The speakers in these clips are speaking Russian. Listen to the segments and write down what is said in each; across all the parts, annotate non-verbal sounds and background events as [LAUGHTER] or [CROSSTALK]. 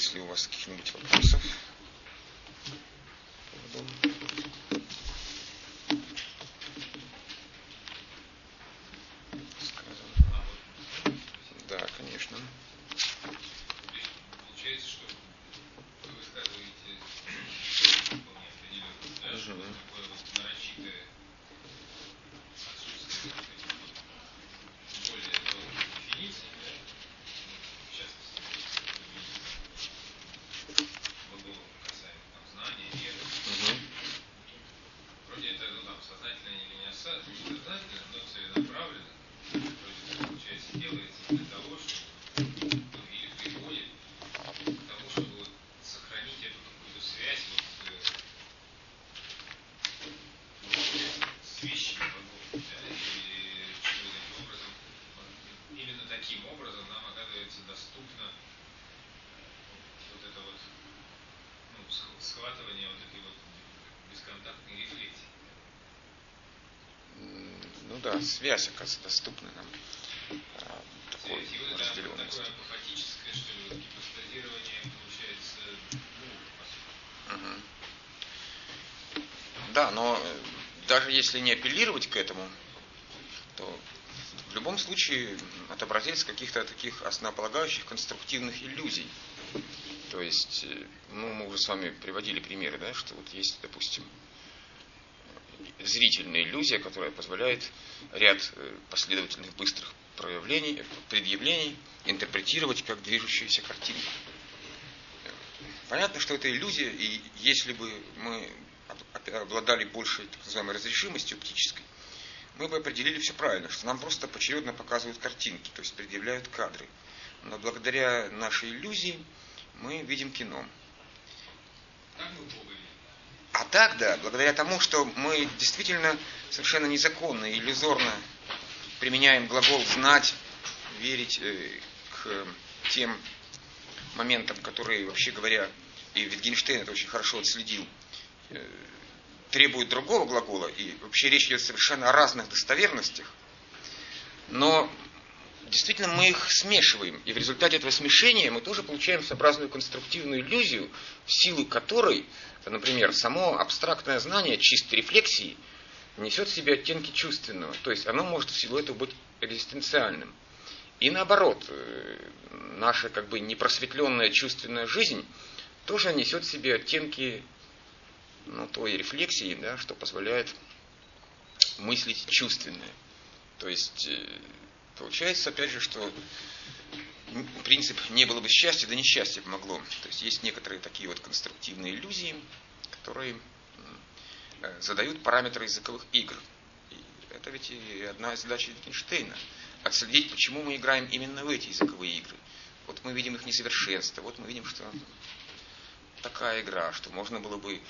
не, не появилось ли у вас каких-нибудь вопросов. Связь, оказывается, доступна нам. А, такой разделенности. Да, но э, даже если не апеллировать к этому, то в любом случае отобразится каких-то таких основополагающих конструктивных иллюзий. То есть, э, ну, мы уже с вами приводили примеры, да, что вот есть, допустим, зрительная иллюзия, которая позволяет ряд э, последовательных быстрых проявлений, предъявлений интерпретировать как движущуюся картинку. Понятно, что это иллюзия, и если бы мы обладали большей так называемой разрешимостью оптической, мы бы определили все правильно, что нам просто поочередно показывают картинки, то есть предъявляют кадры. Но благодаря нашей иллюзии мы видим кино. Так Бога а так, да, благодаря тому, что мы действительно совершенно незаконно, иллюзорно применяем глагол «знать», «верить» э, к тем моментам, которые, вообще говоря, и Витгенштейн это очень хорошо отследил, э, требуют другого глагола, и вообще речь идет совершенно о разных достоверностях, но действительно мы их смешиваем, и в результате этого смешения мы тоже получаем сообразную конструктивную иллюзию, в силу которой Например, само абстрактное знание чистой рефлексии несет в себе оттенки чувственного, то есть оно может в силу этого быть экзистенциальным. И наоборот, э, наша как бы непросветленная чувственная жизнь тоже несет в себе оттенки ну, той рефлексии, да, что позволяет мыслить чувственное. То есть э, получается, опять же, что принцип «не было бы счастья, да несчастье помогло». То есть есть некоторые такие вот конструктивные иллюзии, которые э, задают параметры языковых игр. И это ведь и одна из задач Wittgensteina – отследить, почему мы играем именно в эти языковые игры. Вот мы видим их несовершенство, вот мы видим, что такая игра, что можно было бы, э,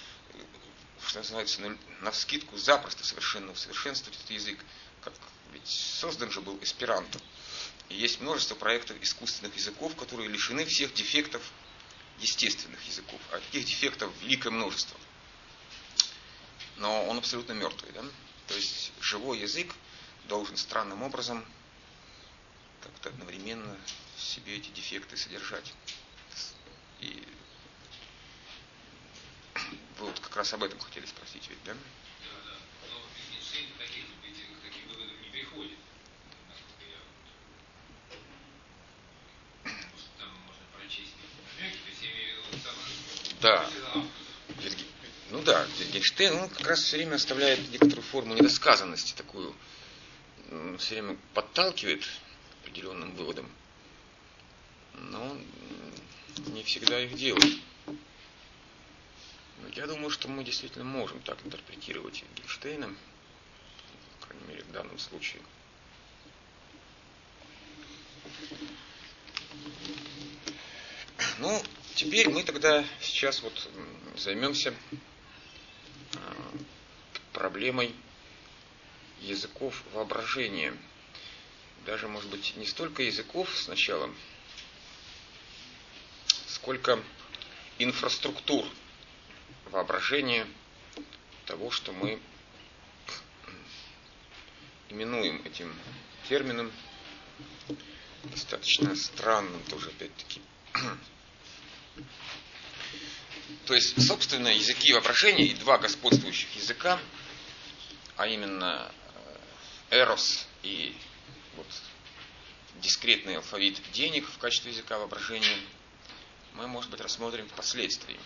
что называется, на скидку запросто совершенно усовершенствовать этот язык. Как, ведь создан же был эсперанто. И есть множество проектов искусственных языков, которые лишены всех дефектов естественных языков. А таких дефектов великое множество. Но он абсолютно мертвый. Да? То есть живой язык должен странным образом как-то одновременно в себе эти дефекты содержать. И вы вот как раз об этом хотели спросить ведь, да? Да. Ну да, Wittgenstein, он как раз все время оставляет некоторую форму недосказанности такую. Он все время подталкивает определенным выводом. Но не всегда их делает. Но я думаю, что мы действительно можем так интерпретировать Wittgensteina, по крайней мере, в данном случае. Ну, теперь мы тогда сейчас вот займемся а, проблемой языков воображения. Даже, может быть, не столько языков сначала, сколько инфраструктур воображения того, что мы именуем этим термином, достаточно странным тоже, опять-таки, То есть, собственно, языки воображения и два господствующих языка, а именно э, эрос и вот, дискретный алфавит денег в качестве языка воображения, мы, может быть, рассмотрим впоследствии.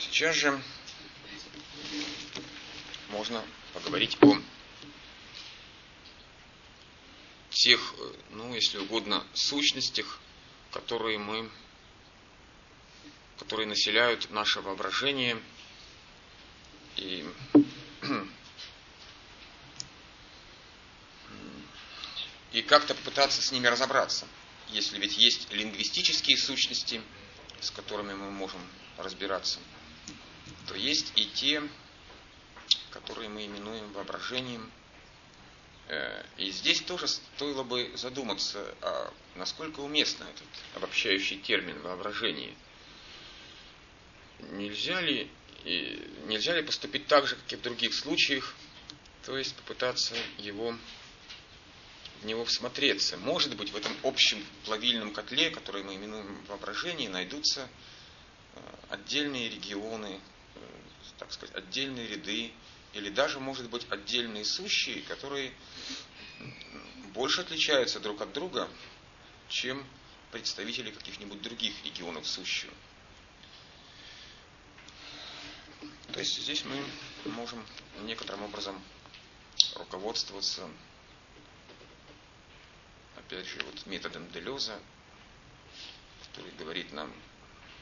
Сейчас же можно поговорить о тех, ну, если угодно, сущностях, которые мы, которые населяют наше воображение и и как-то попытаться с ними разобраться. Если ведь есть лингвистические сущности, с которыми мы можем разбираться, то есть и те, которые мы именуем воображением. Э, и здесь тоже стоило бы задуматься, а насколько уместно этот обобщающий термин воображение. Нельзя ли, нельзя ли поступить так же, как и в других случаях, то есть попытаться его в него всмотреться. Может быть, в этом общем плавильном котле, который мы именуем воображение, найдутся э, отдельные регионы, э, так сказать, отдельные ряды, или даже, может быть, отдельные сущие, которые больше отличаются друг от друга, чем представители каких-нибудь других регионов сущего. То есть здесь мы можем некоторым образом руководствоваться опять же, вот методом Делеза, который говорит нам,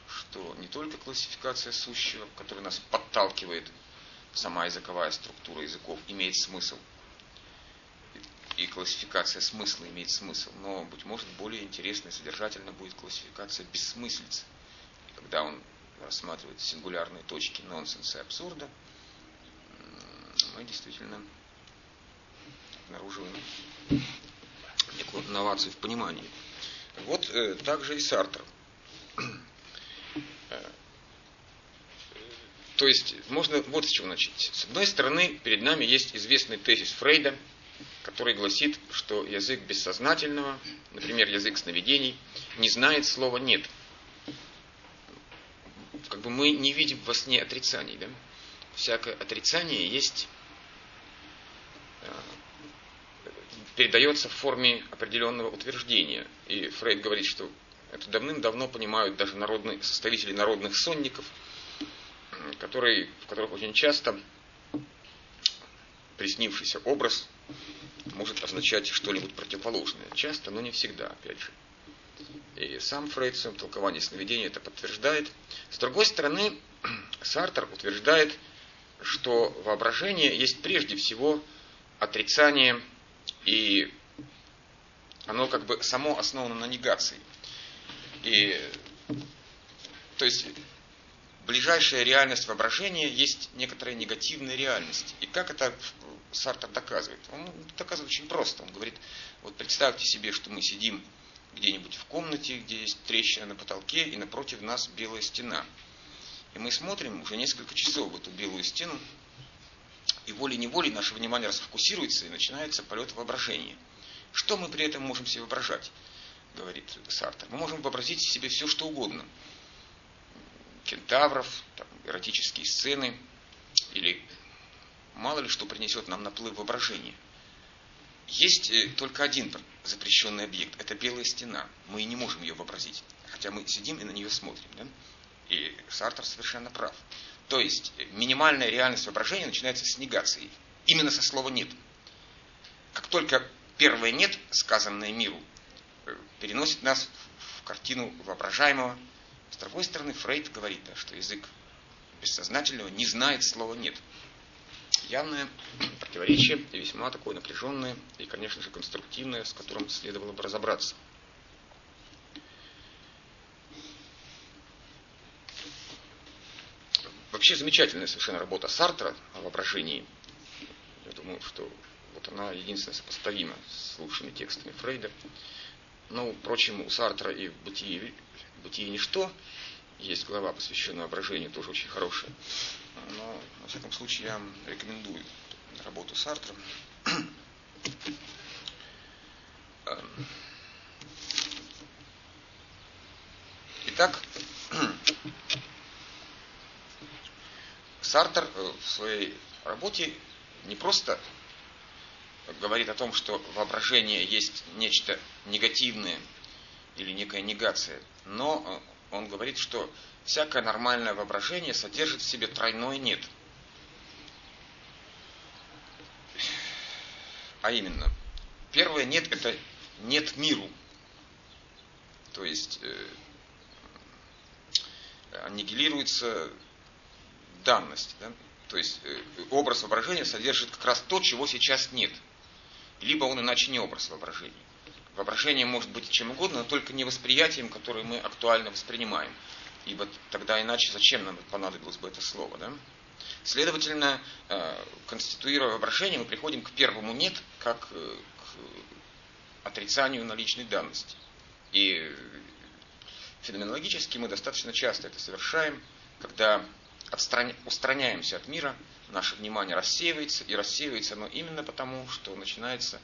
что не только классификация сущего, которая нас подталкивает, сама языковая структура языков имеет смысл, и классификация смысла имеет смысл, но, быть может, более интересно и содержательно будет классификация бессмыслиц. когда он рассматривает сингулярные точки нонсенса и абсурда, мы действительно обнаруживаем некую новацию в понимании. Вот э, также и Сартр. То есть можно вот с чего начать. С одной стороны, перед нами есть известный тезис Фрейда, который гласит, что язык бессознательного, например, язык сновидений, не знает слова «нет». Как бы мы не видим во сне отрицаний. Да? Всякое отрицание есть э, передается в форме определенного утверждения. И Фрейд говорит, что это давным-давно понимают даже народные, составители народных сонников, которые, в которых очень часто приснившийся образ может означать что-нибудь противоположное. Часто, но не всегда, опять же. И сам Фрейд в своем толковании сновидения это подтверждает. С другой стороны, [CLEARS THROAT] Сартер утверждает, что воображение есть прежде всего отрицание и оно как бы само основано на негации. И, то есть ближайшая реальность воображения есть некоторая негативная реальность. И как это Сартер доказывает? Он доказывает очень просто. Он говорит, вот представьте себе, что мы сидим где-нибудь в комнате, где есть трещина на потолке, и напротив нас белая стена. И мы смотрим уже несколько часов в эту белую стену, и волей-неволей наше внимание расфокусируется, и начинается полет воображения. Что мы при этом можем себе воображать, говорит Сартер. Мы можем вообразить себе все, что угодно. Кентавров, там, эротические сцены, или мало ли что принесет нам наплыв воображения. Есть э, только один запрещенный объект. Это белая стена. Мы не можем ее вообразить. Хотя мы сидим и на нее смотрим. Да? И Сартер совершенно прав. То есть минимальная реальность воображения начинается с негации. Именно со слова «нет». Как только первое «нет», сказанное миру, э, переносит нас в картину воображаемого. С другой стороны, Фрейд говорит, что язык бессознательного не знает слова «нет». Явное [CLEARS THROAT] противоречие и весьма такое напряженное и, конечно же, конструктивное, с которым следовало бы разобраться. Вообще замечательная совершенно работа Сартра о воображении. Я думаю, что вот она единственная сопоставима с лучшими текстами Фрейда. Ну, впрочем, у Сартра и в «Бытие, «Бытие ничто» есть глава, посвященная воображению, тоже очень хорошая. Но, во всяком случае, я рекомендую работу Сартра. Эм. Итак, Сартер э, в своей работе не просто говорит о том, что воображение есть нечто негативное или некая негация, но э, он говорит, что всякое нормальное воображение содержит в себе тройное «нет». А именно, первое «нет» – это «нет миру». То есть э, аннигилируется данность. Да? То есть э, образ воображения содержит как раз то, чего сейчас нет. Либо он иначе не образ воображения. Воображение может быть чем угодно, но только не восприятием, которое мы актуально воспринимаем. Ибо тогда иначе зачем нам понадобилось бы это слово. Да? Следовательно, э, конституируя воображение, мы приходим к первому «нет», как э, к отрицанию наличной данности. И феноменологически мы достаточно часто это совершаем, когда устраняемся от мира, наше внимание рассеивается, и рассеивается оно именно потому, что начинается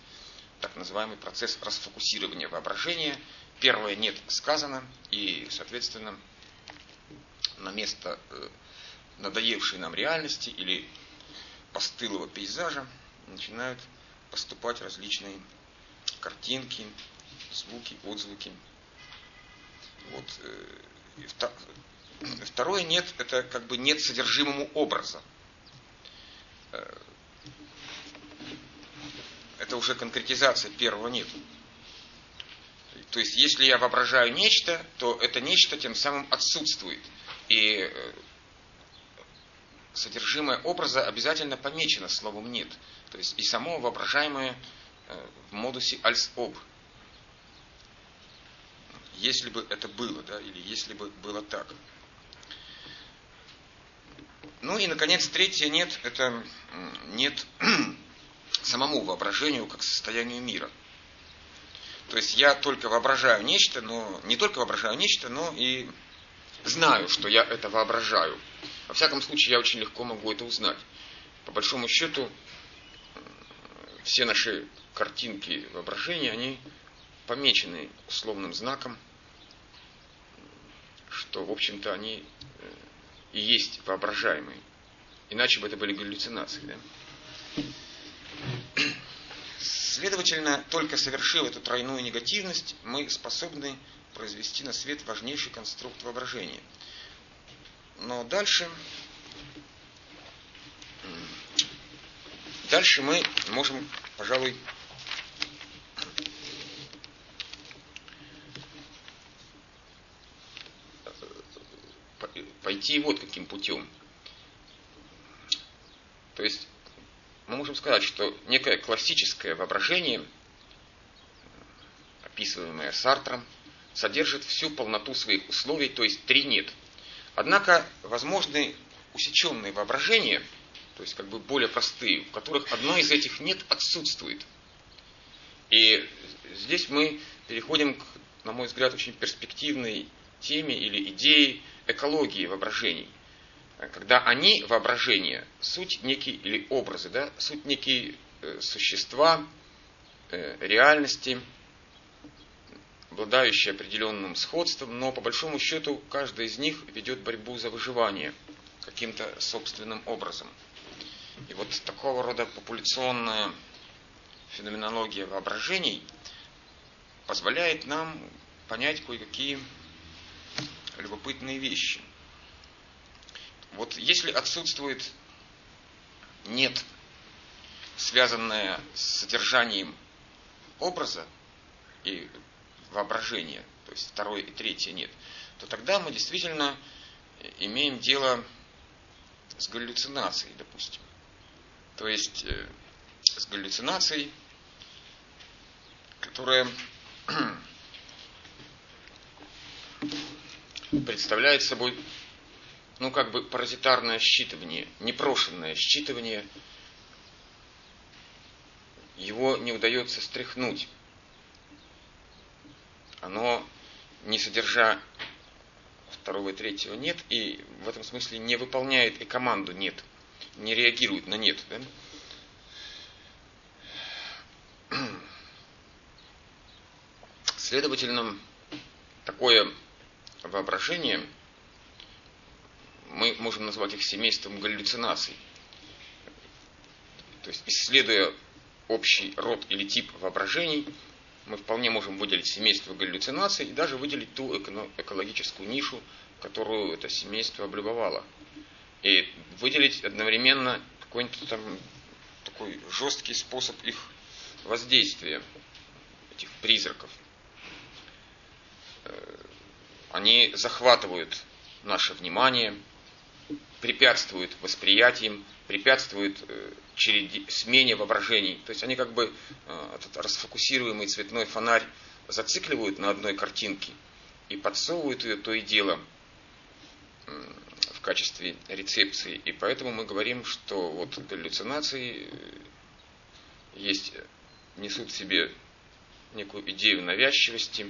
так называемый процесс расфокусирования воображения. Первое нет сказано, и, соответственно, на место э, надоевшей нам реальности или постылого пейзажа начинают поступать различные картинки, звуки, отзвуки. Вот. Э, второе нет, это как бы нет содержимому образа. Э, это уже конкретизация первого нет. То есть, если я воображаю нечто, то это нечто тем самым отсутствует. И э, содержимое образа обязательно помечено словом «нет». То есть и само воображаемое в модусе «альс об», если бы это было, да, или если бы было так. Ну и, наконец, третье нет, это нет [CLEARS THROAT] самому воображению как состоянию мира. То есть я только воображаю нечто, но не только воображаю нечто, но и знаю, что я это воображаю. Во всяком случае, я очень легко могу это узнать. По большому счету, все наши картинки воображения, они помечены условным знаком – что, в общем-то, они э, и есть воображаемые. Иначе бы это были галлюцинации. Да? Следовательно, только совершив эту тройную негативность, мы способны произвести на свет важнейший конструкт воображения. Но дальше, дальше мы можем, пожалуй, пойти вот каким путем. То есть мы можем сказать, что некое классическое воображение, описываемое Сартром, содержит всю полноту своих условий, то есть три нет. Однако возможны усеченные воображения, то есть как бы более простые, в которых одно из этих нет отсутствует. И здесь мы переходим к, на мой взгляд, очень перспективной теме или идее экологии воображений. Когда они, воображения, суть некие, или образы, да, суть некие э, существа, э, реальности, обладающие определенным сходством, но по большому счету каждый из них ведет борьбу за выживание каким-то собственным образом. И вот такого рода популяционная феноменология воображений позволяет нам понять кое-какие любопытные вещи. Вот если отсутствует нет, связанное с содержанием образа и воображения, то есть второе и третье нет, то тогда мы действительно имеем дело с галлюцинацией, допустим. То есть э, с галлюцинацией, которая представляет собой, ну, как бы паразитарное считывание, непрошенное считывание. Его не удается стряхнуть. Оно, не содержа второго и третьего нет, и в этом смысле не выполняет и команду нет, не реагирует на нет. Да? Следовательно, такое воображения, мы можем назвать их семейством галлюцинаций. То есть, исследуя общий род или тип воображений, мы вполне можем выделить семейство галлюцинаций и даже выделить ту экологическую нишу, которую это семейство облюбовало. И выделить одновременно какой-нибудь там такой жесткий способ их воздействия, этих призраков. Э, они захватывают наше внимание, препятствуют восприятиям, препятствуют э, череде, смене воображений. То есть они как бы э, этот расфокусируемый цветной фонарь зацикливают на одной картинке и подсовывают ее то и дело в качестве рецепции. И поэтому мы говорим, что вот галлюцинации есть, несут в себе некую идею навязчивости,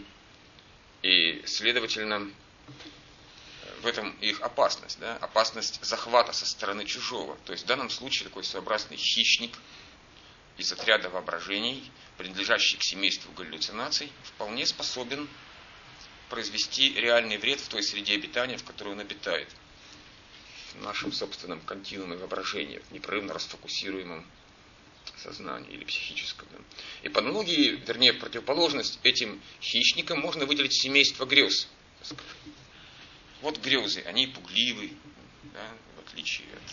и, следовательно, в этом их опасность, да? опасность захвата со стороны чужого. То есть в данном случае такой своеобразный хищник из отряда воображений, принадлежащий к семейству галлюцинаций, вполне способен произвести реальный вред в той среде обитания, в которой он обитает. В нашем собственном континууме воображения, непрерывно расфокусируемом сознании или психическом. Да. И по аналогии, вернее, противоположность этим хищникам можно выделить семейство грез. Вот грезы, они пугливы, да, в отличие от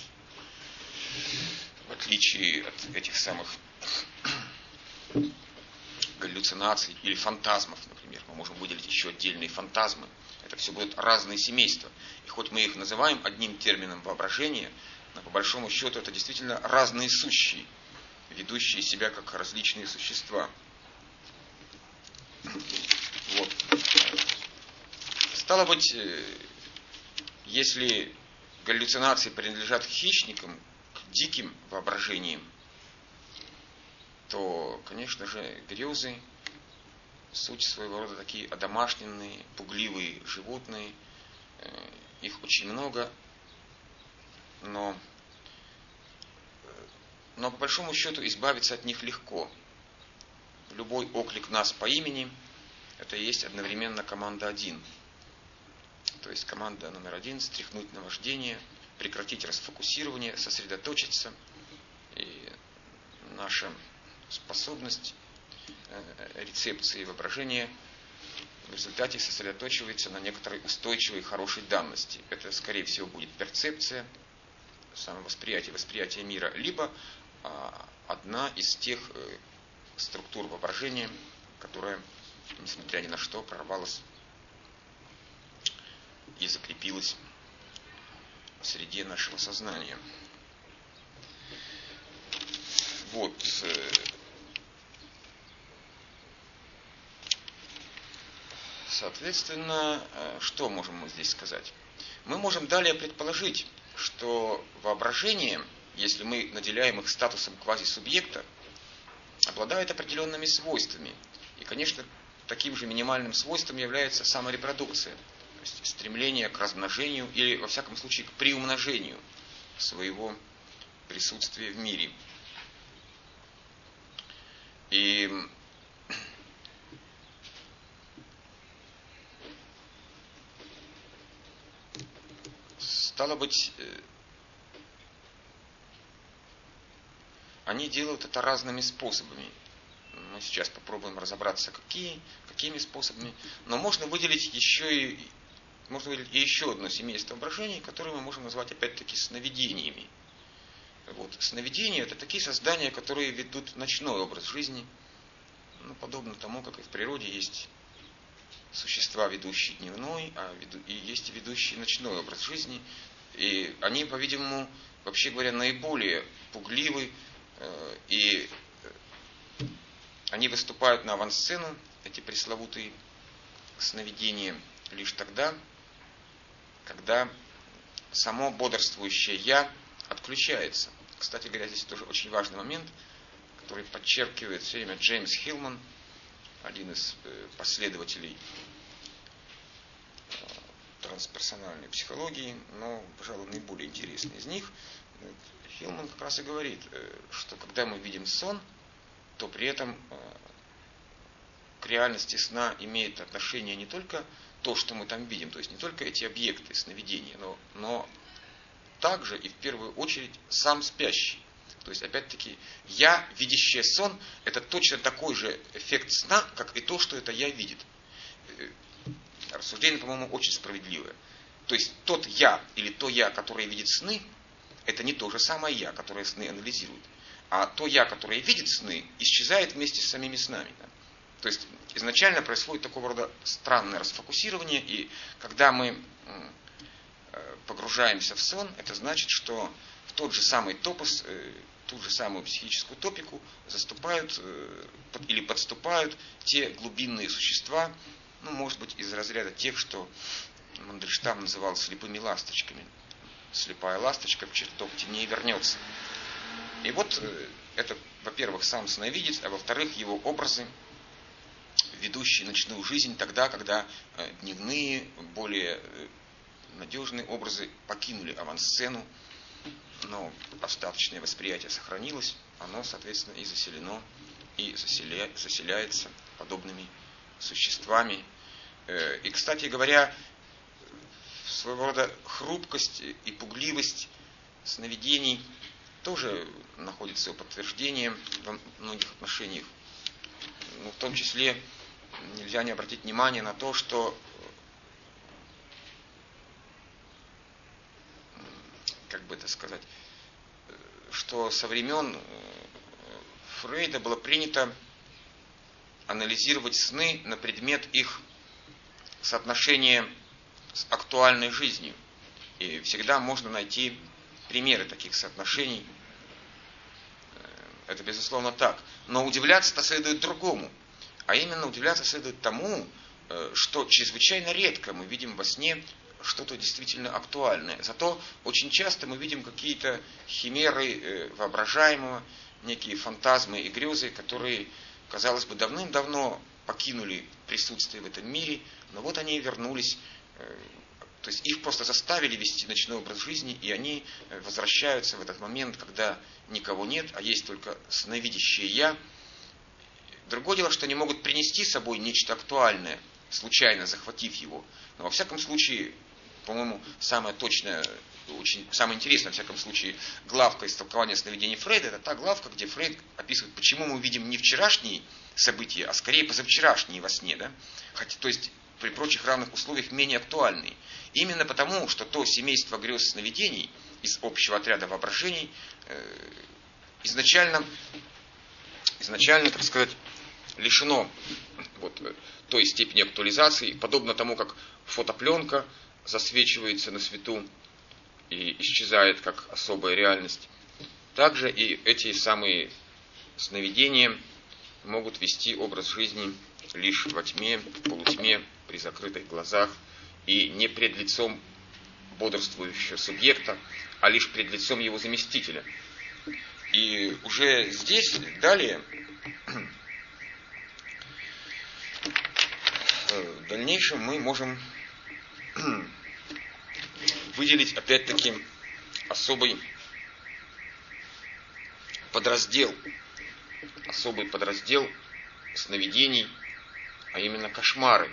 в отличие от этих самых галлюцинаций или фантазмов, например. Мы можем выделить еще отдельные фантазмы. Это все будут разные семейства. И хоть мы их называем одним термином воображения, но по большому счету это действительно разные сущие, ведущие себя как различные существа. Вот. Стало быть, э, если галлюцинации принадлежат хищникам, к диким воображениям, то, конечно же, грезы суть своего рода такие одомашненные, пугливые животные. Э, их очень много, но, но по большому счету избавиться от них легко. Любой оклик нас по имени – это и есть одновременно команда один – то есть команда номер один – стряхнуть наваждение, прекратить расфокусирование, сосредоточиться. И наша способность э, рецепции воображения в результате сосредоточивается на некоторой устойчивой хорошей данности. Это, скорее всего, будет перцепция, самовосприятие, восприятие мира, либо одна из тех э, структур воображения, которая, несмотря ни на что, прорвалась и закрепилась в среде нашего сознания. Вот. Э, соответственно, э, что можем мы здесь сказать? Мы можем далее предположить, что воображение, если мы наделяем их статусом квазисубъекта, обладает определенными свойствами. И, конечно, таким же минимальным свойством является саморепродукция – то есть стремление к размножению или, во всяком случае, к приумножению своего присутствия в мире. И стало быть, они делают это разными способами. Мы сейчас попробуем разобраться, какие, какими способами. Но можно выделить еще и можно выделить еще одно семейство воображений, которое мы можем назвать опять-таки сновидениями. Вот. Сновидения это такие создания, которые ведут ночной образ жизни, ну, подобно тому, как и в природе есть существа, ведущие дневной, а веду, и есть ведущие ночной образ жизни. И они, по-видимому, вообще говоря, наиболее пугливы, и э, они выступают на авансцену, эти пресловутые сновидения, лишь тогда, когда само бодрствующее «я» отключается. Кстати говоря, здесь тоже очень важный момент, который подчеркивает все время Джеймс Хилман, один из э, последователей э, трансперсональной психологии, но, пожалуй, наиболее интересный из них. Хилман как раз и говорит, э, что когда мы видим сон, то при этом к реальности сна имеет отношение не только то, что мы там видим. То есть не только эти объекты сновидения, но, но также и в первую очередь сам спящий. То есть, опять-таки, я, видящий сон, это точно такой же эффект сна, как и то, что это я видит. Э, рассуждение, по-моему, очень справедливое. То есть, тот я или то я, которое видит сны, это не то же самое я, которое сны анализирует. А то я, которое видит сны, исчезает вместе с самими снами. Да? То есть изначально происходит такого рода странное расфокусирование, и когда мы э, погружаемся в сон, это значит, что в тот же самый топос, э, ту же самую психическую топику заступают э, или подступают те глубинные существа, ну, может быть, из разряда тех, что Мандельштам называл слепыми ласточками. Слепая ласточка в чертог теней вернется. И вот это, во-первых, сам сновидец, а во-вторых, его образы, ведущие ночную жизнь тогда, когда э, дневные, более э, надежные образы покинули авансцену, но остаточное восприятие сохранилось, оно, соответственно, и заселено, и заселя, заселяется подобными существами. Э, и, кстати говоря, своего рода хрупкость и пугливость сновидений тоже находит свое подтверждение во многих отношениях. Ну, в том числе нельзя не обратить внимание на то, что как бы это сказать, что со времен э, Фрейда было принято анализировать сны на предмет их соотношения с актуальной жизнью. И всегда можно найти примеры таких соотношений. Э, это безусловно так. Но удивляться-то следует другому. А именно удивляться следует тому, э, что чрезвычайно редко мы видим во сне что-то действительно актуальное. Зато очень часто мы видим какие-то химеры э, воображаемого, некие фантазмы и грезы, которые, казалось бы, давным-давно покинули присутствие в этом мире, но вот они вернулись, э, то есть их просто заставили вести ночной образ жизни, и они возвращаются в этот момент, когда никого нет, а есть только сновидящее «я», Другое дело, что они могут принести с собой нечто актуальное, случайно захватив его. Но во всяком случае, по-моему, самое точное, очень, самое интересное, во всяком случае, главка из толкования сновидений Фрейда, это та главка, где Фрейд описывает, почему мы видим не вчерашние события, а скорее позавчерашние во сне. Да? Хотя, то есть при прочих равных условиях менее актуальные. Именно потому, что то семейство грез сновидений из общего отряда воображений э, изначально, изначально, так сказать, лишено вот, той степени актуализации, подобно тому, как фотопленка засвечивается на свету и исчезает как особая реальность. Также и эти самые сновидения могут вести образ жизни лишь во тьме, полутьме, при закрытых глазах и не пред лицом бодрствующего субъекта, а лишь пред лицом его заместителя. И уже здесь, далее, [CLEARS THROAT] в дальнейшем мы можем [CLEARS THROAT] выделить опять-таки особый подраздел, особый подраздел сновидений, а именно кошмары.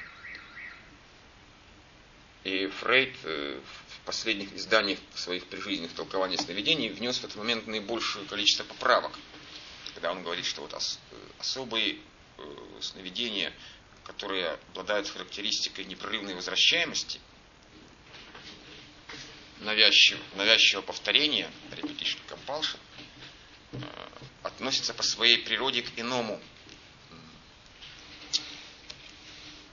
И Фрейд э, в последних изданиях своих прижизненных толкований сновидений внес в этот момент наибольшее количество поправок, когда он говорит, что вот э, особые э, сновидения которые обладают характеристикой непрерывной возвращаемости, навязчивого, навязчивого повторения, repetition compulsion, относятся по своей природе к иному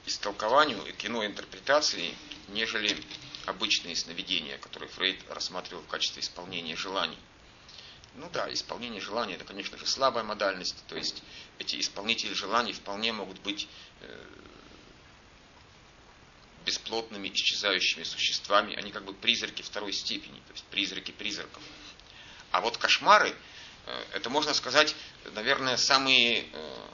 истолкованию и к иной интерпретации, нежели обычные сновидения, которые Фрейд рассматривал в качестве исполнения желаний. Ну да, исполнение желаний это, конечно же, слабая модальность, то есть эти исполнители желаний вполне могут быть э, бесплотными, исчезающими существами, они как бы призраки второй степени, то есть призраки призраков. А вот кошмары, э, это можно сказать, наверное, самые, э,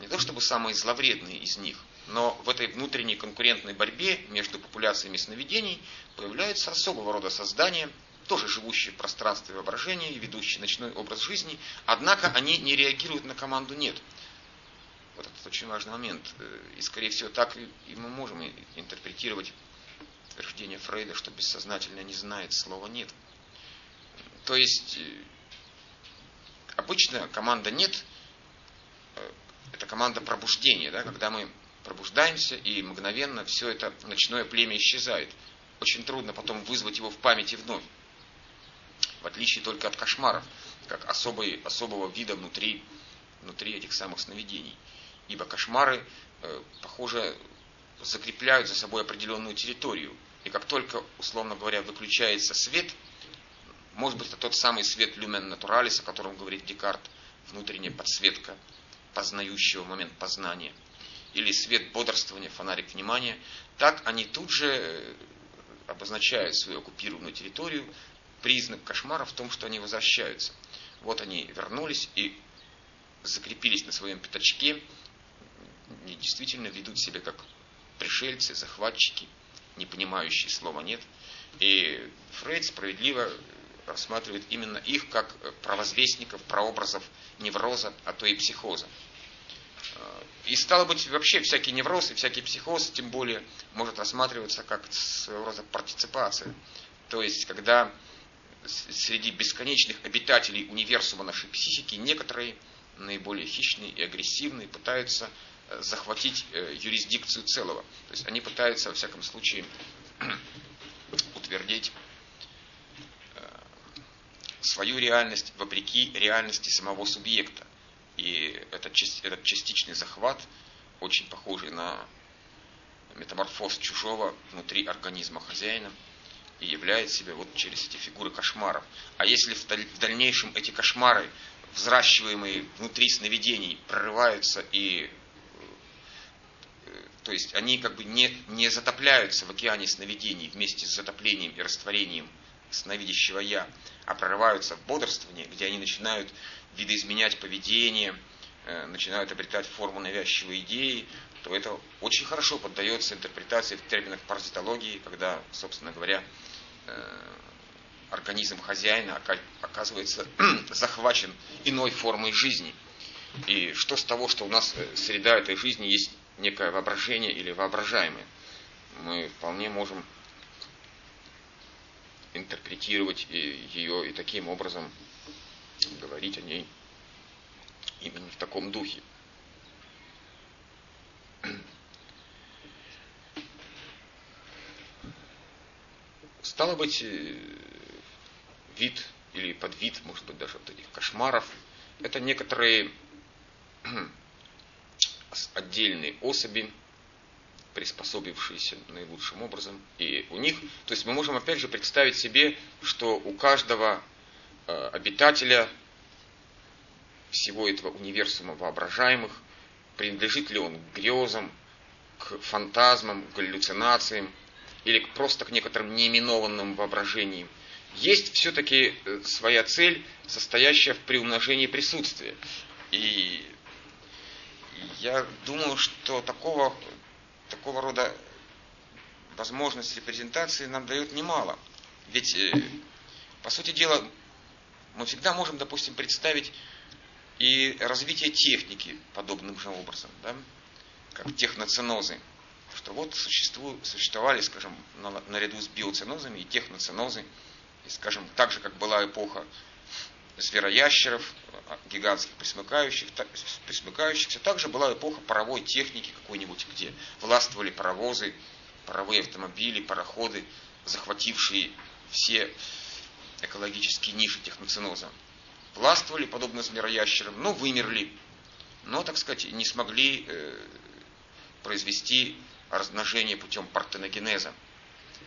не то чтобы самые зловредные из них, но в этой внутренней конкурентной борьбе между популяциями сновидений появляются особого рода создания – тоже живущие в пространстве воображения и ведущие ночной образ жизни, однако они не реагируют на команду «нет». Вот этот очень важный момент. Э, и, скорее всего, так и мы можем интерпретировать утверждение Фрейда, что бессознательное не знает слова «нет». То есть, э, обычно команда «нет» э, – это команда пробуждения, да, когда мы пробуждаемся, и мгновенно все это ночное племя исчезает. Очень трудно потом вызвать его в памяти вновь. В отличие только от кошмаров, как особой, особого вида внутри, внутри этих самых сновидений. Ибо кошмары, э, похоже, закрепляют за собой определенную территорию. И как только, условно говоря, выключается свет, может быть, это тот самый свет люмен натуралис, о котором говорит Декарт, внутренняя подсветка познающего момент познания, или свет бодрствования, фонарик внимания, так они тут же э, обозначают свою оккупированную территорию, признак кошмара в том, что они возвращаются. Вот они вернулись и закрепились на своем пятачке, и действительно ведут себя как пришельцы, захватчики, не понимающие слова «нет». И Фрейд справедливо рассматривает именно их как провозвестников, прообразов невроза, а то и психоза. И стало быть, вообще всякий невроз и всякий психоз, тем более, может рассматриваться как своего рода партиципация. То есть, когда среди бесконечных обитателей универсума нашей психики некоторые, наиболее хищные и агрессивные, пытаются э, захватить э, юрисдикцию целого. То есть они пытаются, во всяком случае, [CLEARS THROAT] утвердить э, свою реальность вопреки реальности самого субъекта. И этот, этот частичный захват, очень похожий на метаморфоз чужого внутри организма хозяина, и являет себя вот через эти фигуры кошмаров. А если в дальнейшем эти кошмары, взращиваемые внутри сновидений, прорываются и э, то есть они как бы не, не затопляются в океане сновидений вместе с затоплением и растворением сновидящего я, а прорываются в бодрствование, где они начинают видоизменять поведение, э, начинают обретать форму навязчивой идеи, то это очень хорошо поддается интерпретации в терминах паразитологии, когда, собственно говоря, Э, организм хозяина оказывается [CLEARS THROAT] захвачен иной формой жизни. И что с того, что у нас э, среда этой жизни есть некое воображение или воображаемое? Мы вполне можем интерпретировать ее и таким образом говорить о ней именно в таком духе. Стало быть, э, вид или подвид, может быть, даже вот этих кошмаров, это некоторые отдельные особи, приспособившиеся наилучшим образом. И у них, то есть мы можем опять же представить себе, что у каждого обитателя всего этого универсума воображаемых, принадлежит ли он к грезам, к фантазмам, к галлюцинациям, или просто к некоторым неименованным воображениям, есть все-таки э, своя цель, состоящая в приумножении присутствия. И я думаю, что такого, такого рода возможность репрезентации нам дает немало. Ведь, э, по сути дела, мы всегда можем, допустим, представить и развитие техники подобным же образом, да? как техноценозы что вот существовали, скажем, наряду с биоценозами и техноценозы, и, скажем, так же, как была эпоха звероящеров, а, гигантских присмыкающих, так, присмыкающихся, также была эпоха паровой техники какой-нибудь, где властвовали паровозы, паровые автомобили, пароходы, захватившие все экологические ниши техноценоза. Властвовали, подобно звероящерам, но вымерли, но, так сказать, не смогли э, произвести размножение путем партеногенеза.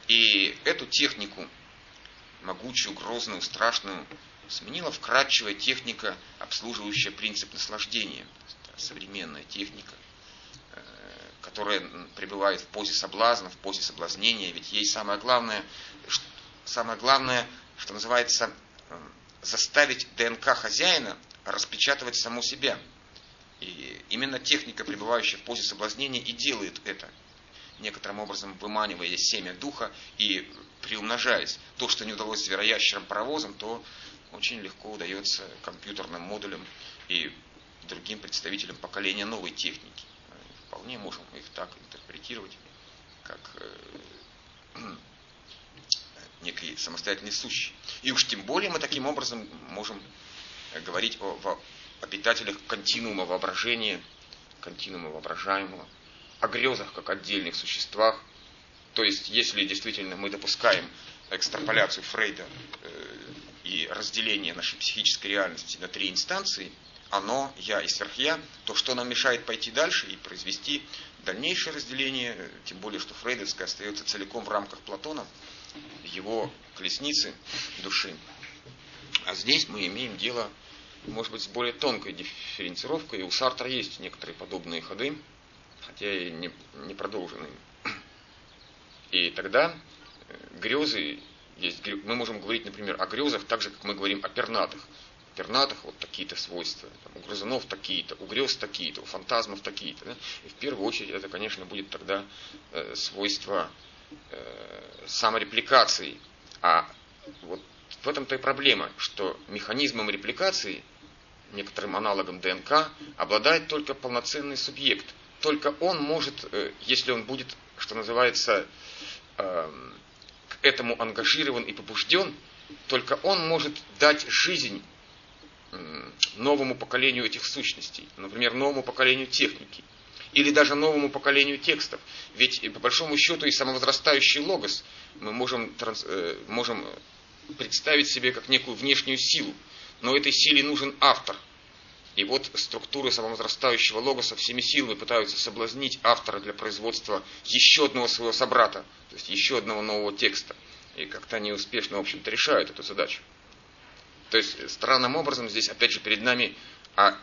И эту технику, могучую, грозную, страшную, сменила вкрадчивая техника, обслуживающая принцип наслаждения. Современная техника, э, которая пребывает в позе соблазна, в позе соблазнения. Ведь ей самое главное, самое главное, что называется, э, заставить ДНК хозяина распечатывать саму себя. И именно техника, пребывающая в позе соблазнения, и делает это – некоторым образом выманивая семя духа и приумножаясь. То, что не удалось звероящерам паровозом, то очень легко удается компьютерным модулям и другим представителям поколения новой техники. Вполне можем их так интерпретировать, как э, некий самостоятельный сущий. И уж тем более мы таким образом можем говорить о, о обитателях континуума воображения, континуума воображаемого, о грезах как отдельных существах. То есть, если действительно мы допускаем экстраполяцию Фрейда э, и разделение нашей психической реальности на три инстанции, оно, я и сверхя, то что нам мешает пойти дальше и произвести дальнейшее разделение, тем более, что фрейдовское остается целиком в рамках Платона, его колесницы души. А здесь мы имеем дело, может быть, с более тонкой дифференцировкой, и у Сартра есть некоторые подобные ходы, хотя и не, не продолженные. И тогда э, грезы есть, мы можем говорить, например, о грезах так же, как мы говорим о пернатых. У пернатых вот такие-то свойства, там, у грызунов такие-то, у грез такие-то, у фантазмов такие-то. Да? И в первую очередь это, конечно, будет тогда э, свойство э, саморепликации. А вот в этом-то и проблема, что механизмом репликации, некоторым аналогом ДНК, обладает только полноценный субъект. Только он может, э, если он будет, что называется, эм, к этому ангажирован и побужден, только он может дать жизнь новому поколению этих сущностей, например, новому поколению техники, или даже новому поколению текстов. Ведь по большому счету и самовозрастающий логос мы можем, транс, э, можем представить себе как некую внешнюю силу, но этой силе нужен автор. И вот структуры самовозрастающего логоса всеми силами пытаются соблазнить автора для производства еще одного своего собрата, то есть еще одного нового текста. И как-то они успешно, в общем-то, решают эту задачу. То есть странным образом здесь опять же перед нами а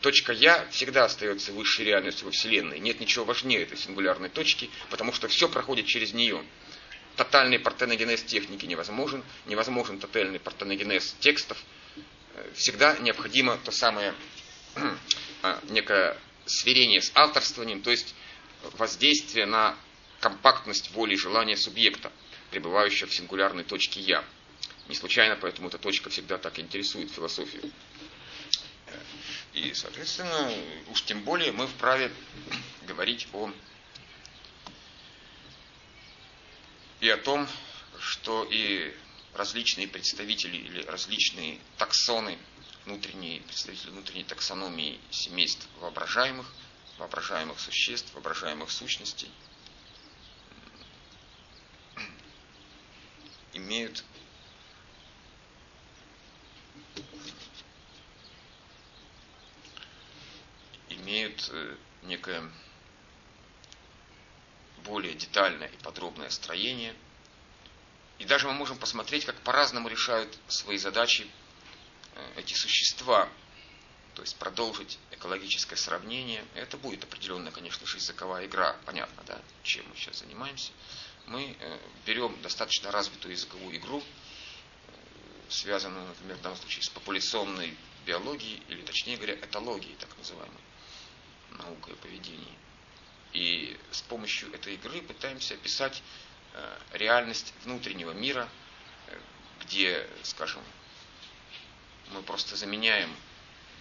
точка Я всегда остается высшей реальностью во Вселенной. Нет ничего важнее этой сингулярной точки, потому что все проходит через нее. Тотальный партеногенез техники невозможен, невозможен тотальный партеногенез текстов. Э, всегда необходимо то самое [CLEARS THROAT] а, некое сверение с авторствованием, то есть воздействие на компактность воли и желания субъекта, пребывающего в сингулярной точке «я». Не случайно, поэтому эта точка всегда так интересует философию. И, соответственно, уж тем более мы вправе говорить о и о том, что и различные представители или различные таксоны, внутренние представители внутренней таксономии семейств воображаемых, воображаемых существ, воображаемых сущностей, имеют имеют э, некое более детальное и подробное строение. И даже мы можем посмотреть, как по-разному решают свои задачи э, эти существа. То есть продолжить экологическое сравнение. Это будет определенная, конечно же, языковая игра. Понятно, да, чем мы сейчас занимаемся. Мы э, берем достаточно развитую языковую игру, связанную, например, в данном случае с популяционной биологией, или точнее говоря, этологией, так называемой наукой о поведении. И с помощью этой игры пытаемся описать э, реальность внутреннего мира, э, где, скажем, мы просто заменяем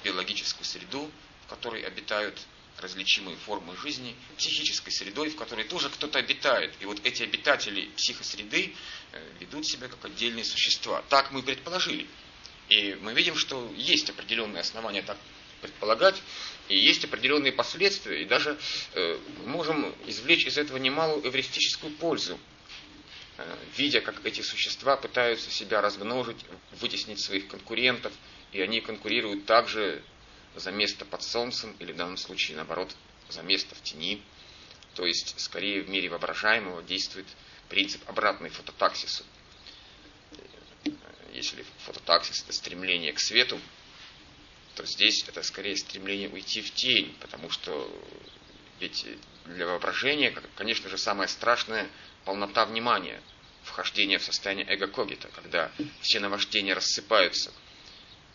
биологическую среду, в которой обитают различимые формы жизни, психической средой, в которой тоже кто-то обитает. И вот эти обитатели психосреды э, ведут себя как отдельные существа. Так мы предположили. И мы видим, что есть определенные основания так предполагать, и есть определенные последствия, и даже э, можем извлечь из этого немалую эвристическую пользу, э, видя, как эти существа пытаются себя размножить, вытеснить своих конкурентов, и они конкурируют также за место под солнцем, или в данном случае, наоборот, за место в тени. То есть, скорее в мире воображаемого действует принцип обратный фототаксису. Если фототаксис – это стремление к свету, то здесь это скорее стремление уйти в тень, потому что ведь для воображения, конечно же, самое страшное – полнота внимания, вхождение в состояние эго-когита, когда все наваждения рассыпаются.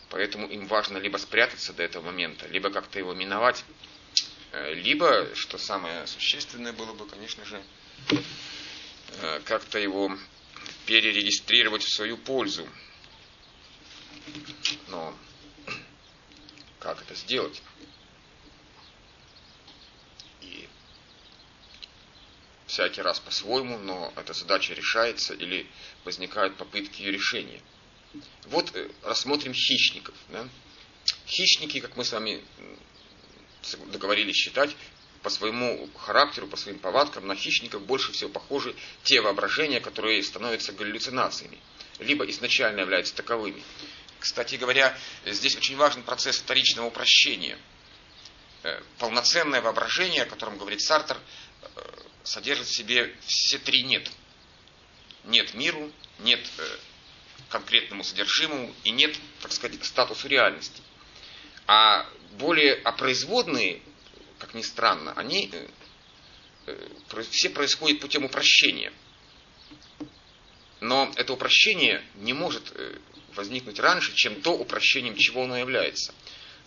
Поэтому им важно либо спрятаться до этого момента, либо как-то его миновать, э, либо, что самое существенное было бы, конечно же, э, как-то его перерегистрировать в свою пользу. Но как это сделать. И всякий раз по-своему, но эта задача решается или возникают попытки ее решения. Вот э, рассмотрим хищников. Да? Хищники, как мы с вами договорились считать, по своему характеру, по своим повадкам на хищников больше всего похожи те воображения, которые становятся галлюцинациями, либо изначально являются таковыми. Кстати говоря, здесь очень важен процесс вторичного упрощения. Э, полноценное воображение, о котором говорит Сартер, э, содержит в себе все три «нет». Нет миру, нет э, конкретному содержимому и нет, так сказать, статусу реальности. А более опроизводные как ни странно, они все происходят путем упрощения. Но это упрощение не может возникнуть раньше, чем то упрощением, чего оно является.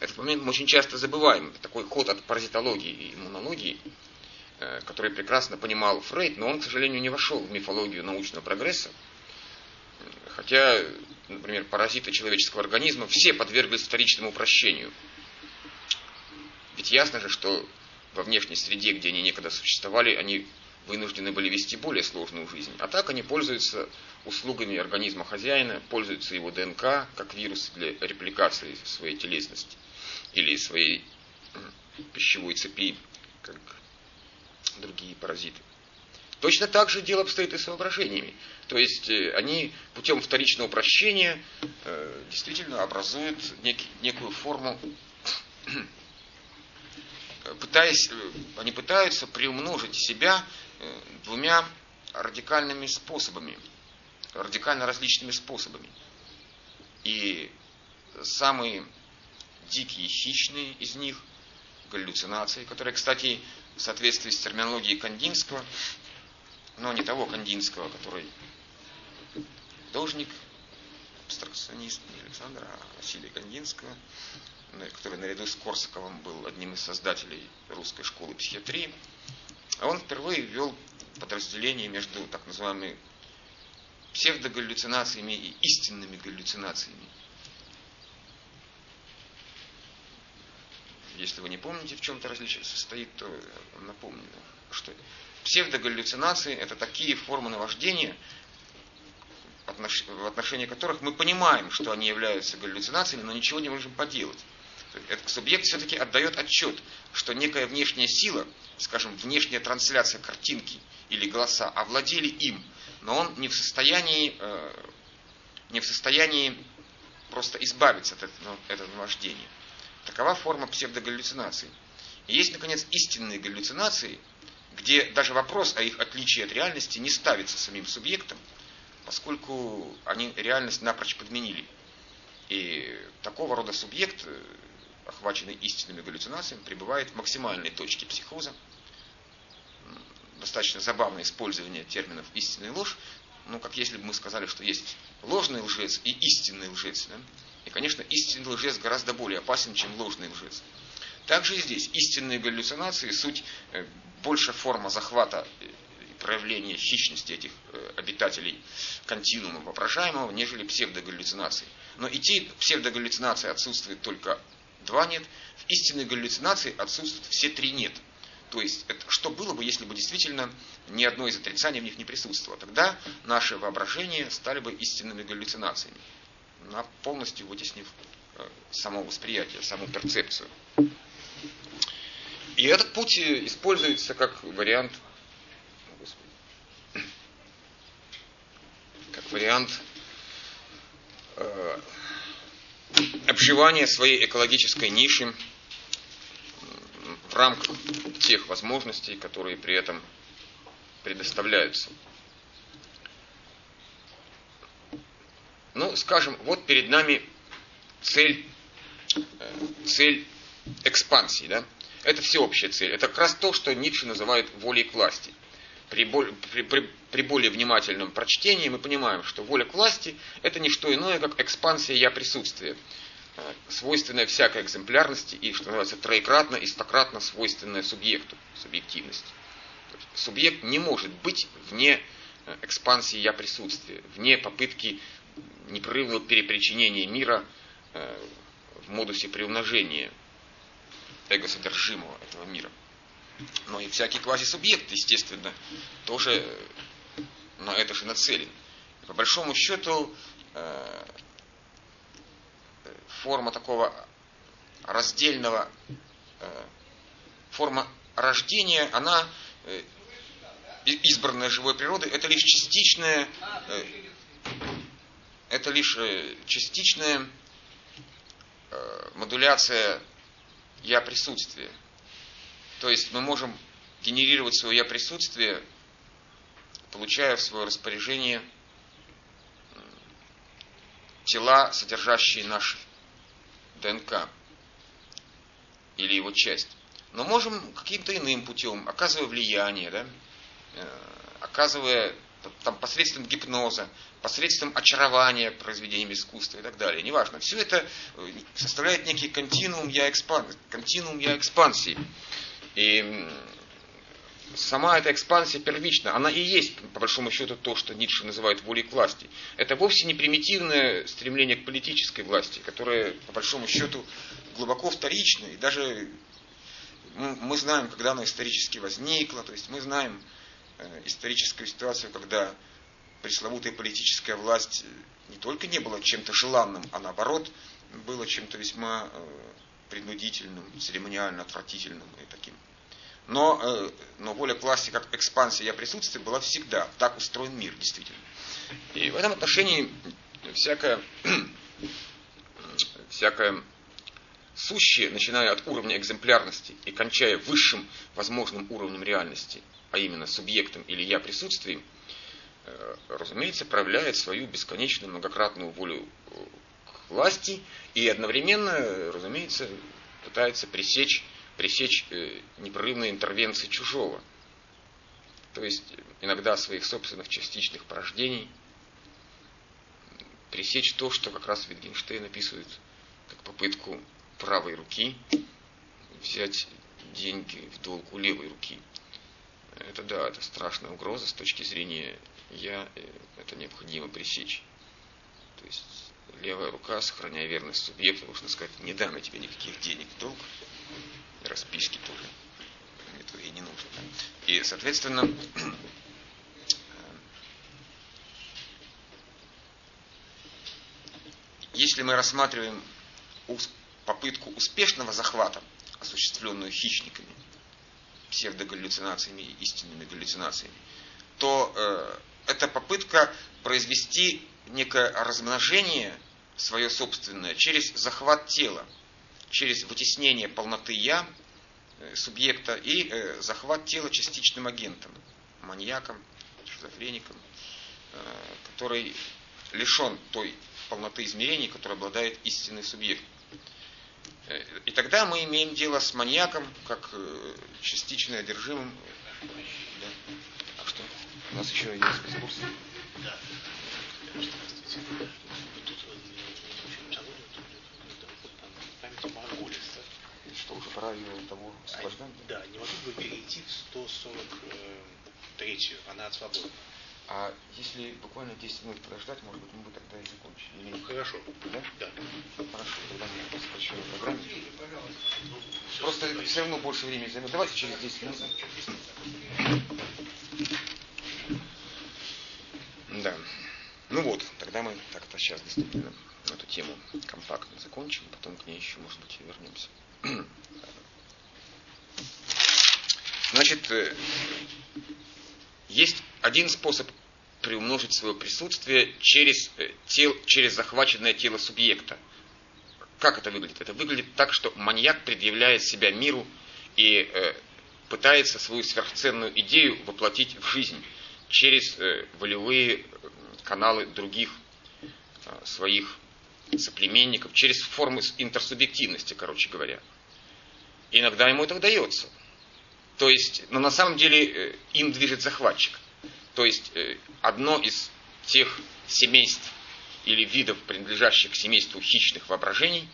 Этот момент мы очень часто забываем. Это такой ход от паразитологии и иммунологии, который прекрасно понимал Фрейд, но он, к сожалению, не вошел в мифологию научного прогресса. Хотя, например, паразиты человеческого организма все подверглись вторичному упрощению – ведь ясно же, что во внешней среде, где они некогда существовали, они вынуждены были вести более сложную жизнь. А так они пользуются услугами организма хозяина, пользуются его ДНК как вирус для репликации своей телесности или своей [CLEARS THROAT] пищевой цепи, как другие паразиты. Точно так же дело обстоит и с воображениями. То есть э, они путем вторичного упрощения э, действительно образуют некий, некую форму [CLEARS THROAT] пытаясь, э, они пытаются приумножить себя двумя радикальными способами, радикально различными способами. И самые дикие, хищные из них, галлюцинации, которые, кстати, в соответствии с терминологией Кандинского, но не того Кандинского, который художник, абстракционист Александра, а Василия Кандинского, который наряду с Корсаковым был одним из создателей русской школы психиатрии, а он впервые ввел подразделение между так называемыми псевдогаллюцинациями и истинными галлюцинациями. Если вы не помните, в чем это различие состоит, то напомню, что псевдогаллюцинации – это такие формы наваждения, в отношении которых мы понимаем, что они являются галлюцинациями, но ничего не можем поделать субъект все-таки отдает отчет, что некая внешняя сила, скажем, внешняя трансляция картинки или голоса овладели им, но он не в состоянии, э, не в состоянии просто избавиться от этого, этого наваждения. Такова форма псевдогаллюцинаций. И есть, наконец, истинные галлюцинации, где даже вопрос о их отличии от реальности не ставится самим субъектом, поскольку они реальность напрочь подменили. И такого рода субъект э, охваченный истинными галлюцинациями, пребывает в максимальной точке психоза. Достаточно забавное использование терминов истинная ложь. Ну, как если бы мы сказали, что есть ложный лжец и истинный лжец. Да? И, конечно, истинный лжец гораздо более опасен, чем ложный лжец. Также и здесь истинные галлюцинации, суть э, больше форма захвата и проявления хищности этих э, обитателей континуума воображаемого, нежели псевдогаллюцинации. Но идти псевдогаллюцинации отсутствует только два нет. В истинной галлюцинации отсутствуют все три нет. То есть, это, что было бы, если бы действительно ни одно из отрицаний в них не присутствовало? Тогда наши воображения стали бы истинными галлюцинациями, полностью вытеснив э, само восприятие, саму перцепцию. И этот путь используется как вариант, как вариант э, обживание своей экологической ниши в рамках тех возможностей, которые при этом предоставляются. Ну, скажем, вот перед нами цель, э, цель экспансии. Да? Это всеобщая цель. Это как раз то, что Ницше называет волей к власти. При, при, при, при более внимательном прочтении мы понимаем, что воля к власти – это не что иное, как экспансия я присутствия, э, свойственная всякой экземплярности и, что называется, троекратно и стократно свойственная субъекту, субъективность. Субъект не может быть вне э, экспансии я присутствия, вне попытки непрерывного перепричинения мира э, в модусе приумножения эго-содержимого этого мира. Но и всякий квазисубъект, естественно, тоже на это же нацелен. по большому счету, э, форма такого раздельного, э, форма рождения, она э, избранная живой природы, это лишь частичная, это лишь частичная модуляция я присутствия. То есть мы можем генерировать свое присутствие, получая в свое распоряжение тела, содержащие наш ДНК или его часть. Но можем каким-то иным путем, оказывая влияние, да, э, оказывая там, посредством гипноза, посредством очарования произведениями искусства и так далее. Неважно. Все это э, составляет некий континуум я, экспан... континуум я экспансии. И сама эта экспансия первична, она и есть, по большому счету, то, что Ницше называет волей к власти. Это вовсе не примитивное стремление к политической власти, которое, по большому счету, глубоко вторично, и даже мы знаем, когда оно исторически возникло, то есть мы знаем э, историческую ситуацию, когда пресловутая политическая власть не только не была чем-то желанным, а наоборот, было чем-то весьма э, принудительным, церемониально отвратительным и таким но, э, но воля к власти как экспансия я присутствия была всегда. Так устроен мир, действительно. И в этом отношении всякое, [CLEARS THROAT] всякое сущее, начиная от уровня экземплярности и кончая высшим возможным уровнем реальности, а именно субъектом или я присутствием, э, разумеется, проявляет свою бесконечную многократную волю э, к власти и одновременно, разумеется, пытается пресечь пресечь э, непрерывные интервенции чужого. То есть иногда своих собственных частичных порождений, пресечь то, что как раз Витгенштейн описывает как попытку правой руки взять деньги в долг у левой руки. Это да, это страшная угроза с точки зрения я, э, это необходимо пресечь. То есть левая рука, сохраняя верность субъекта, можно сказать, не дам я тебе никаких денег долг, расписки тоже. Это ей не нужно. И, соответственно, [CLEARS THROAT] если мы рассматриваем попытку успешного захвата, осуществленную хищниками, псевдогаллюцинациями и истинными галлюцинациями, то э, это попытка произвести некое размножение свое собственное через захват тела через вытеснение полноты «я» э, субъекта и э, захват тела частичным агентом, маньяком, шизофреником, э, который лишен той полноты измерений, которой обладает истинный субъект. И тогда мы имеем дело с маньяком, как частично одержимым. Да. А что? У нас еще есть курс. Что уже правило того освобождения? А, да, не могу бы перейти в 143-ю, она от свободы. А если буквально 10 минут подождать, может быть, мы бы тогда и закончили. Или... Хорошо. Да? Да. Хорошо, тогда мы скачаем программу. Ну, Просто давайте. все равно больше времени займет. Давайте через 10 минут. Да. Ну вот, тогда мы так-то сейчас действительно эту тему компактно закончим, потом к ней еще, может быть, вернемся. [CLEARS THROAT] Значит, э, есть один способ приумножить свое присутствие через, э, тел, через захваченное тело субъекта. Как это выглядит? Это выглядит так, что маньяк предъявляет себя миру и э, пытается свою сверхценную идею воплотить в жизнь через э, волевые каналы других э, своих соплеменников, через формы интерсубъективности, короче говоря. иногда ему это удается. То есть, но на самом деле э, им движет захватчик. То есть э, одно из тех семейств или видов, принадлежащих к семейству хищных воображений,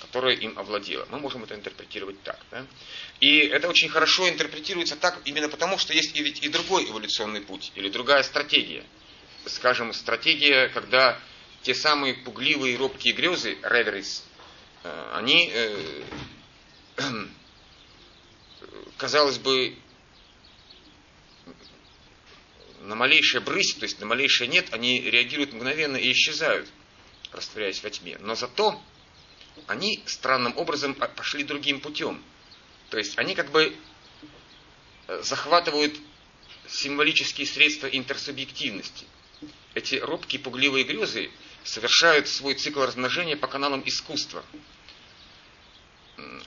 которое им овладело. Мы можем это интерпретировать так. Да? И это очень хорошо интерпретируется так именно потому, что есть и ведь и другой эволюционный путь, или другая стратегия. Скажем, стратегия, когда те самые пугливые робкие грезы, реверис, э, они, [CLEARS THROAT] казалось бы, на малейшее брысь, то есть на малейшее нет, они реагируют мгновенно и исчезают, растворяясь во тьме. Но зато они странным образом пошли другим путем. То есть они как бы э, захватывают символические средства интерсубъективности. Эти робкие пугливые грезы совершают свой цикл размножения по каналам искусства.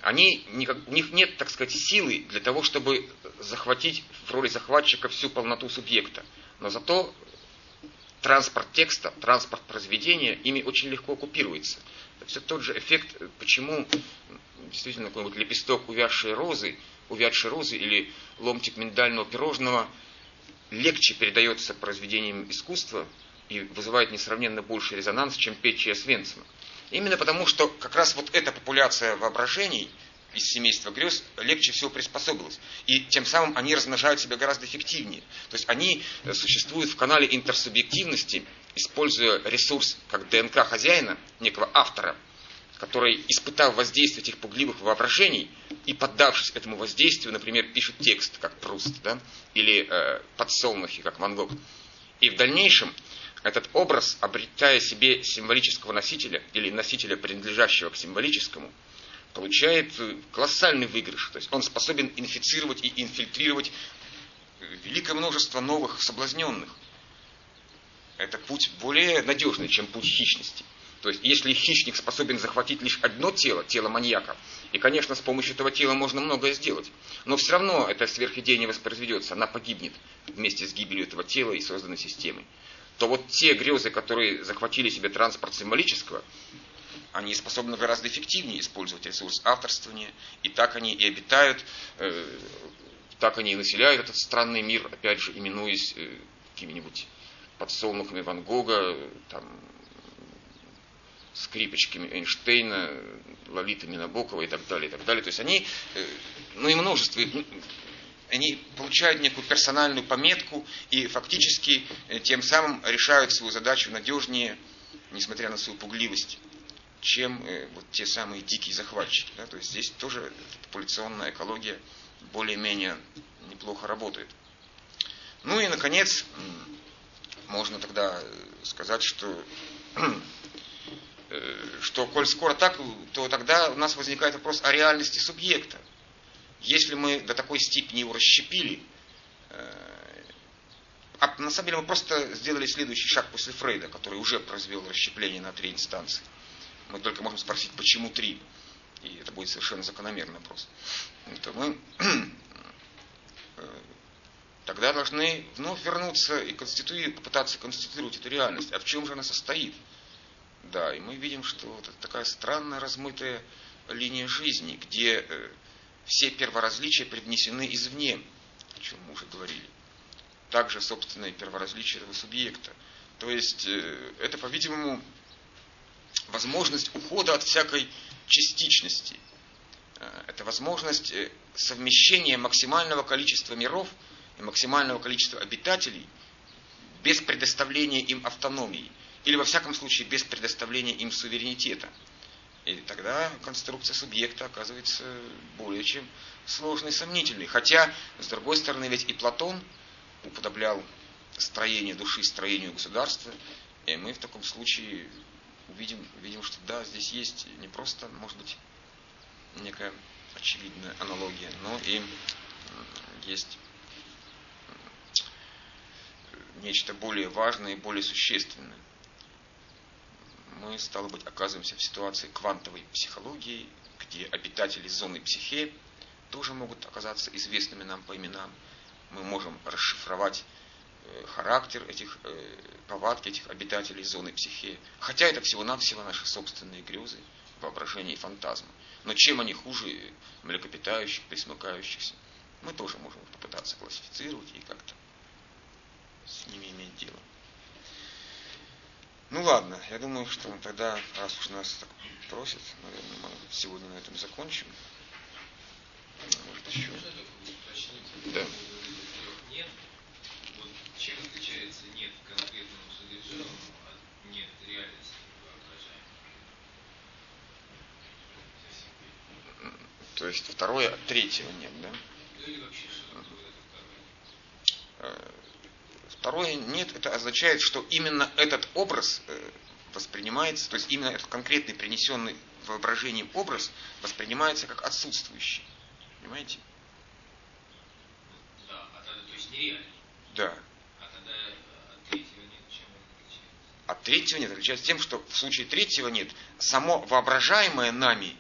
Они, у них нет, так сказать, силы для того, чтобы захватить в роли захватчика всю полноту субъекта. Но зато транспорт текста, транспорт произведения ими очень легко оккупируется. Это все тот же эффект, почему действительно какой-нибудь лепесток увядшей розы, увядшей розы или ломтик миндального пирожного легче передается произведением искусства и вызывает несравненно больший резонанс, чем печь Свенцена. Именно потому, что как раз вот эта популяция воображений из семейства грез легче всего приспособилась. И тем самым они размножают себя гораздо эффективнее. То есть они э, существуют в канале интерсубъективности, используя ресурс как ДНК хозяина, некого автора, который, испытав воздействие этих пугливых воображений и поддавшись этому воздействию, например, пишет текст, как Пруст, да, или э, подсолнухи, как Ван Гог. И в дальнейшем этот образ, обретая себе символического носителя или носителя, принадлежащего к символическому, получает э, колоссальный выигрыш. То есть он способен инфицировать и инфильтрировать великое множество новых соблазненных. Это путь более надежный, чем путь хищности. То есть, если хищник способен захватить лишь одно тело, тело маньяка, и, конечно, с помощью этого тела можно многое сделать, но все равно эта сверхидея не воспроизведется, она погибнет вместе с гибелью этого тела и созданной системой. То вот те грезы, которые захватили себе транспорт символического, они способны гораздо эффективнее использовать ресурс авторствования, и так они и обитают, э, так они и населяют этот странный мир, опять же, именуясь э, какими-нибудь подсолнухами Ван Гога, там, скрипочками Эйнштейна, лолитами Набокова и так далее, и так далее. То есть они, э, ну и множество, они получают некую персональную пометку и фактически э, тем самым решают свою задачу надежнее, несмотря на свою пугливость, чем э, вот те самые дикие захватчики. Да? То есть здесь тоже популяционная экология более-менее неплохо работает. Ну и, наконец, можно тогда сказать, что, [CLEARS THROAT] что коль скоро так, то тогда у нас возникает вопрос о реальности субъекта. Если мы до такой степени его расщепили, э, а на самом деле мы просто сделали следующий шаг после Фрейда, который уже произвел расщепление на три инстанции. Мы только можем спросить, почему три? И это будет совершенно закономерный вопрос. То мы [CLEARS THROAT] э, тогда должны вновь вернуться и конституировать, попытаться конституировать эту реальность. А в чем же она состоит? Да, и мы видим, что вот такая странная размытая линия жизни, где э, все перворазличия привнесены извне, о чем мы уже говорили. Также собственное перворазличие этого субъекта. То есть э, это, по-видимому, возможность ухода от всякой частичности. Э, это возможность совмещения максимального количества миров и максимального количества обитателей без предоставления им автономии. Или, во всяком случае, без предоставления им суверенитета. И тогда конструкция субъекта оказывается более чем сложной и сомнительной. Хотя, с другой стороны, ведь и Платон уподоблял строение души строению государства, и мы в таком случае увидим, видим, что да, здесь есть не просто, может быть, некая очевидная аналогия, но и есть нечто более важное и более существенное мы, стало быть, оказываемся в ситуации квантовой психологии, где обитатели зоны психе тоже могут оказаться известными нам по именам. Мы можем расшифровать э, характер этих, э, повадки этих обитателей зоны психе. Хотя это всего-навсего наши собственные грезы, воображение и фантазмы. Но чем они хуже млекопитающих, присмыкающихся, мы тоже можем попытаться классифицировать и как-то с ними иметь дело. Ну ладно, я думаю, что тогда, раз уж нас так просят, наверное, мы сегодня на этом закончим. Может еще. Да. Нет. Вот чем отличается нет конкретному содержанию от нет реальности воображаемой? то есть второе от третьего нет, да? Ну или вообще что такое это второе? Нет, это означает, что именно этот образ э, воспринимается, то есть именно этот конкретный принесенный воображением образ воспринимается как отсутствующий. Понимаете? Да, а тогда, то есть нереально. Да. А тогда э, от третьего нет, чем он отличается? От третьего нет. Отличается тем, что в случае третьего нет, само воображаемое нами,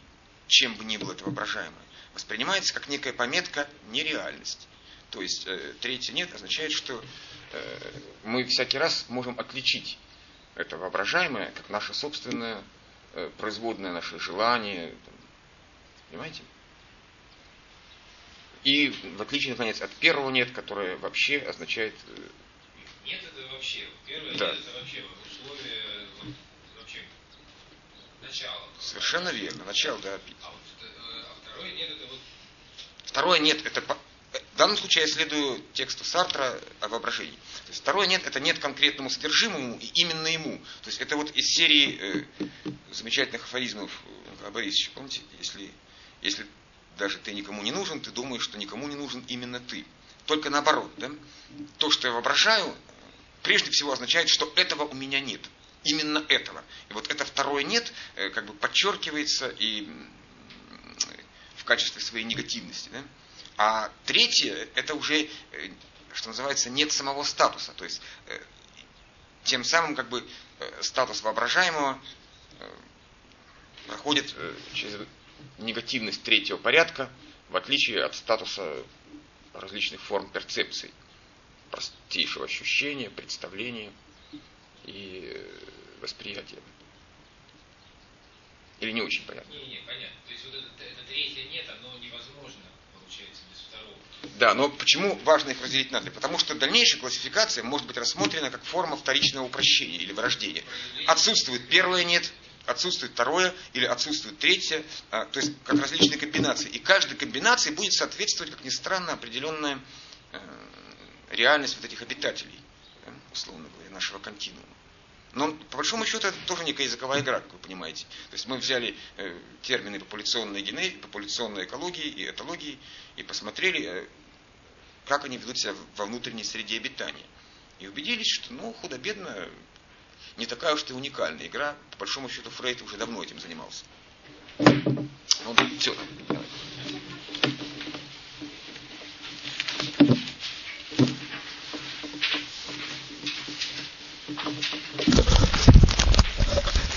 чем бы ни было это воображаемое, воспринимается как некая пометка нереальность. То есть э, третье нет означает, что мы всякий раз можем отличить это воображаемое как наше собственное э, производное наше желание. Понимаете? И в отличие, наконец, от первого нет, которое вообще означает э, Нет, это вообще. Первое Да. нет, это вообще условие вообще начало. совершенно верно. Начало, да, А вот э, а второе нет, это вот Второе нет, это в данном случае я следую тексту Сартра о воображении. То есть второе нет, это нет конкретному содержимому и именно ему. То есть это вот из серии э, замечательных афоризмов э, Борисовича. Помните, если, если даже ты никому не нужен, ты думаешь, что никому не нужен именно ты. Только наоборот, да? То, что я воображаю, прежде всего означает, что этого у меня нет. Именно этого. И вот это второе нет э, как бы подчеркивается и в качестве своей негативности. Да? А третье, это уже, э, что называется, нет самого статуса. То есть э, тем самым как бы э, статус воображаемого проходит через негативность третьего порядка, в отличие от статуса различных форм перцепций, простейшего ощущения, представления и восприятия. Или не очень понятно? Не-не, понятно. То есть вот это, это третье нет, оно невозможно, Да, но почему важно их разделить на три? Потому что дальнейшая классификация может быть рассмотрена как форма вторичного упрощения или вырождения. Отсутствует первое нет, отсутствует второе или отсутствует третье, а, то есть как различные комбинации. И каждой комбинации будет соответствовать, как ни странно, определенная э, реальность вот этих обитателей, да, условно говоря, нашего континуума. Но по большому счету это тоже некая языковая игра, как вы понимаете. То есть мы взяли э, термины популяционной генетики, популяционной экологии и этологии и посмотрели, э, как они ведут себя во внутренней среде обитания. И убедились, что ну, худо-бедно не такая уж и уникальная игра. По большому счету Фрейд уже давно этим занимался. Ну, все.